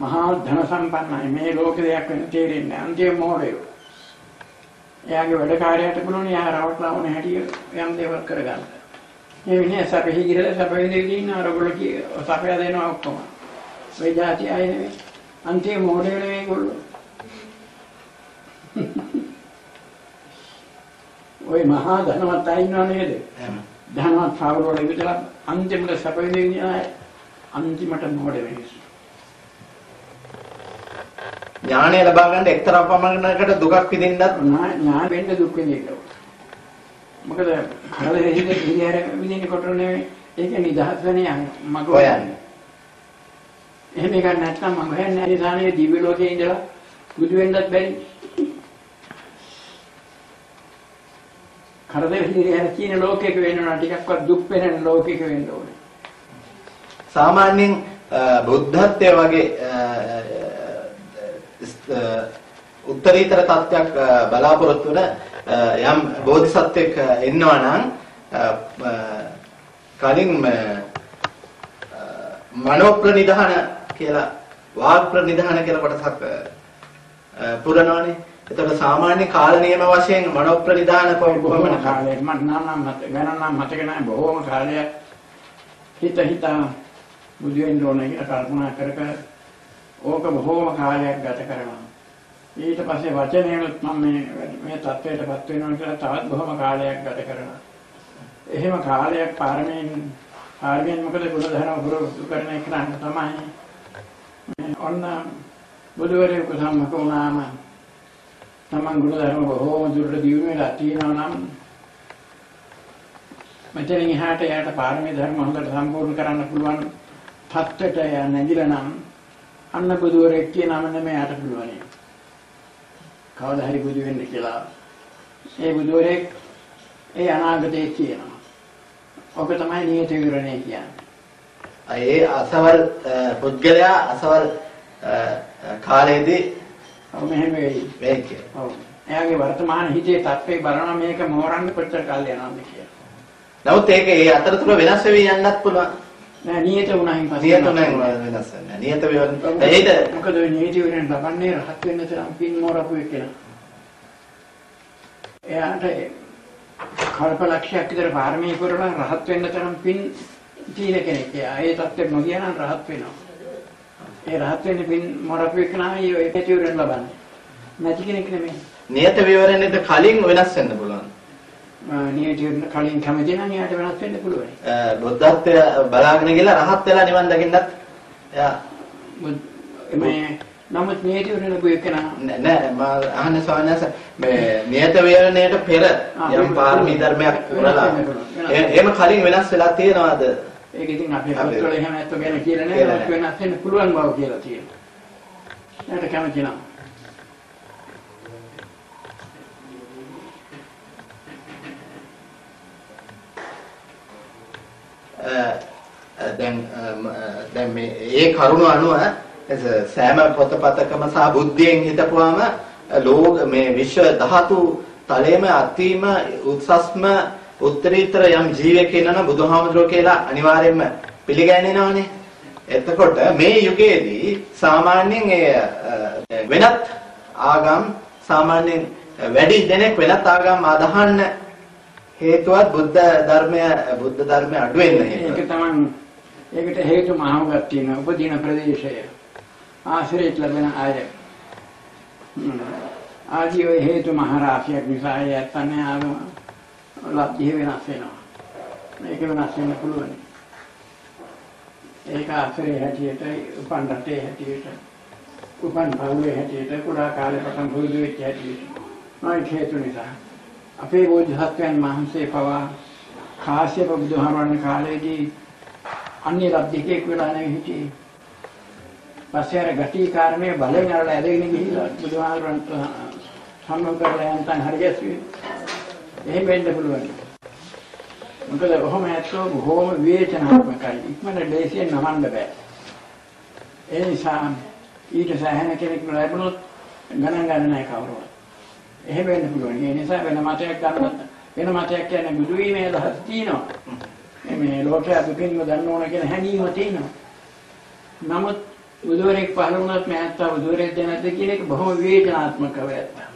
මහා ධන සම්පන්නයි මේ ලෝක දෙයක් වෙන තේරෙන්නේ අන්තිම මොහොතේ. එයාගේ වැඩ කාර්යයට පුළුවන් එයා රවට්ලා වුණ හැටි යම් දේවල් කරගන්න. මේ විදිහට සැපෙහි ගිරලා සැපෙහි දෙන අරගොල්ල කී සැපය දෙනවා ඔක්කොම. මේ જાති අය නෙවෙයි. අන්තිම මොහොතේ නෙවෙයි ගොල්ලෝ. ওই මහා ධනවත් අය ඉන්නව නේද? ධනවත් සාවර වල ඉඳලා අන්තිමට සැපෙහි දෙන අය අන්තිමට මොඩ වෙන්නේ. ඥානය ලබා ගන්න එක්තරා පමණකට දුකක් විඳින්නත් ඥාන වෙන්න දුක් විඳින්න. මොකද හරදේ හිතේ ඉරියර විඳින්න කොට නෙවෙයි ඒක නිදහස් වෙන්නේ මග හොයන්නේ. එහෙම එකක් නැත්නම් මම හොයන්නේ අනිසානේ දිව්‍ය ලෝකේ ඉඳලා බුදු වෙන්නත් බැරි. කරදර හිරියර කියන ලෝකයක වෙනවා ටිකක්වත් දුක් වෙන ලෝකයක වෙන්න ඕනේ. සාමාන්‍යයෙන් බුද්ධත්වයේ වගේ උත්තරීතර තත්ත්වයක් බලාපොරොත්තු වෙන යම් බෝධිසත්වෙක් ඉන්නවා නම් කලින් මනෝ ප්‍රනිධාන කියලා වාග් ප්‍රනිධාන කියලා කොටසක් පුරනවානේ. එතකොට සාමාන්‍ය කාල නියම වශයෙන් මනෝ ප්‍රනිධාන කොහොමද? කාලේ මම නම් ගණන් මතක නැහැ. බොහෝම කාලයක් හිත හිතා බුදු වෙන්න ඕන කියලා කල්පනා කර කර ඕක බොහෝම කාලයක් ගත කරනවා. ඊට පස්සේ වචනේනොත් මම මේ මේ தත්ත්වයටපත් වෙනවා කියලා තවත් බොහොම කාලයක් ගත කරනවා. එහෙම කාලයක් පාරමීන් පාරමීන් මොකද ගුණධර්ම පුරුදු කරන එක නම් තමයි. ඔන්න බුදුවරයෙකු සම්මත වුණාම තමන් ගුණධර්ම බොහෝම දුරට දියුණු වෙලා තියෙනවා නම් මෙතනින් එහාට යාට පාරමී ධර්ම හොඳට සම්පූර්ණ කරන්න පුළුවන් තත්ත්වයට නැගිලා නම් අන්න බුදුවරයෙක් කියනම නෙමෙයි යාට පුළුවන්. කවදා හරි බුදු වෙන්න කියලා. ඒ බුදුවරයෙක් ඒ අනාගතයේ කියනවා. ඔක තමයි නියත විවරණය කියන්නේ. ඒ අසවල් පුද්ගලයා අසවල් කාලයේදී ඔව් මෙහෙම වෙයි. වෙයි කියලා. ඔව්. එයාගේ වර්තමාන හිතේ තත්ත්වේ බලනවා මේක මෝරන්න කොච්චර කාල යනවද කියලා. නමුත් ඒක ඒ අතරතුර වෙනස් වෙවි යන්නත් පුළුවන්. නෑ නියත වුණායින් පස්සේ නියත නම් වෙනස් වෙන්නේ. නියත වෙන්නේ. ඒද මොකද නියත විවරණ ලබන්නේ රහත් වෙන්න තරම් පින් මෝරපු එකන. එයාට කල්ප ලක්ෂයක් විතර පාරමී පුරලා රහත් වෙන්න තරම් පින් තියෙන කෙනෙක්. එයා ඒ தත්ත්වෙ නොගියා නම් රහත් වෙනවා. ඒ රහත් වෙන්න පින් මෝරපු ආයි ඔය නියත විවරණ ලබන්නේ. නැති කෙනෙක් නෙමෙයි. නියත විවරණයට කලින් වෙනස් වෙන්න පුළුවන්. විවරණ කලින් කැමති නම් එයාට වෙනස් වෙන්න පුළුවන්. බුද්ධත්වය බලාගෙන ගිහලා රහත් වෙලා නිවන් දකින්නත් එයා මේ නමුත් නියත විවරණ ගොය කෙනා නෑ නෑ මම අහන්නේ ස්වාමීන් වහන්සේ මේ නියත විවරණයට පෙර යම් පාරමී ධර්මයක් පුරලා එහෙම කලින් වෙනස් වෙලා තියෙනවද? ඒක ඉතින් අපේ හත්වල එහෙම නැත්නම් ගැන කියලා නෑ වෙනස් වෙන්න පුළුවන් බව කියලා තියෙනවා. ඒකට කැමති නම් දැන් දැන් මේ ඒ කරුණ අනුව සෑම පොතපතකම සහ බුද්ධියෙන් හිතපුවාම ලෝක මේ විශ්ව ධාතු තලයේම අතිම උත්සස්ම උත්තරීතර යම් ජීවයක් ඉන්නන බුදුහාමුදුරුවෝ කියලා අනිවාර්යයෙන්ම පිළිගන්නේනවනේ. එතකොට මේ යුගයේදී සාමාන්‍යයෙන් ඒ වෙනත් ආගම් සාමාන්‍යයෙන් වැඩි දෙනෙක් වෙනත් ආගම් අදහන්න හේතුවත් බුද්ධ ධර්මය බුද්ධ ධර්මය අඩු වෙන්න හේතුව. ඒක තමයි ඒකට හේතු මහවගක් තියෙනවා. උපදින ප්‍රදේශය. ආශ්‍රයත් ලැබෙන අය. ආදී ඔය හේතු මහරාශියක් නිසා යත්තන්නේ ආගම ලබ්ධිය වෙනස් වෙනවා. මේක වෙනස් වෙන්න පුළුවන්. ඒක ආශ්‍රය හැටියට උපන් රටේ හැටියට උපන් භවයේ හැටියට කුඩා කාලේ පටන් පුරුදු වෙච්ච හැටියට නොයි හේතු නිසා අපේ බෝධිසත්වයන් වහන්සේ පවා කාශ්‍යප බුදුහාමරණ කාලේදී අන්‍ය ලබ්ධිකෙක් වෙලා නැහැ හිටියේ. පස්සේ අර ගටි කාරණේ බලෙන් අරලා ඇදගෙන ගිහිල්ලා බුදුහාමරණට සම්මුඛ කරලා යන්තම් හරියසුවේ. එහෙම වෙන්න පුළුවන්. මොකද ඔහොම ඇත්තෝ බොහෝම විවේචනාත්මකයි. ඉක්මනට දේශයෙන් නමන්න බෑ. ඒ නිසා ඊට සෑහෙන කෙනෙක් ලැබුණොත් ගණන් ගන්න නැහැ කවුරුවත්. එහෙම වෙන්න පුළුවන්. ඒ නිසා වෙන මතයක් ගන්න වෙන මතයක් කියන්නේ බුදු වීමේ අදහස් තියෙනවා. මේ ලෝකයේ දුකින්ම දන්න ඕන කියන හැඟීම තියෙනවා. නමුත් බුදුවරයෙක් පහළ වුණත් මෑත්තා බුදුවරයෙක් දැනද කියන එක බොහොම විවේචනාත්මකව ඇත්තා.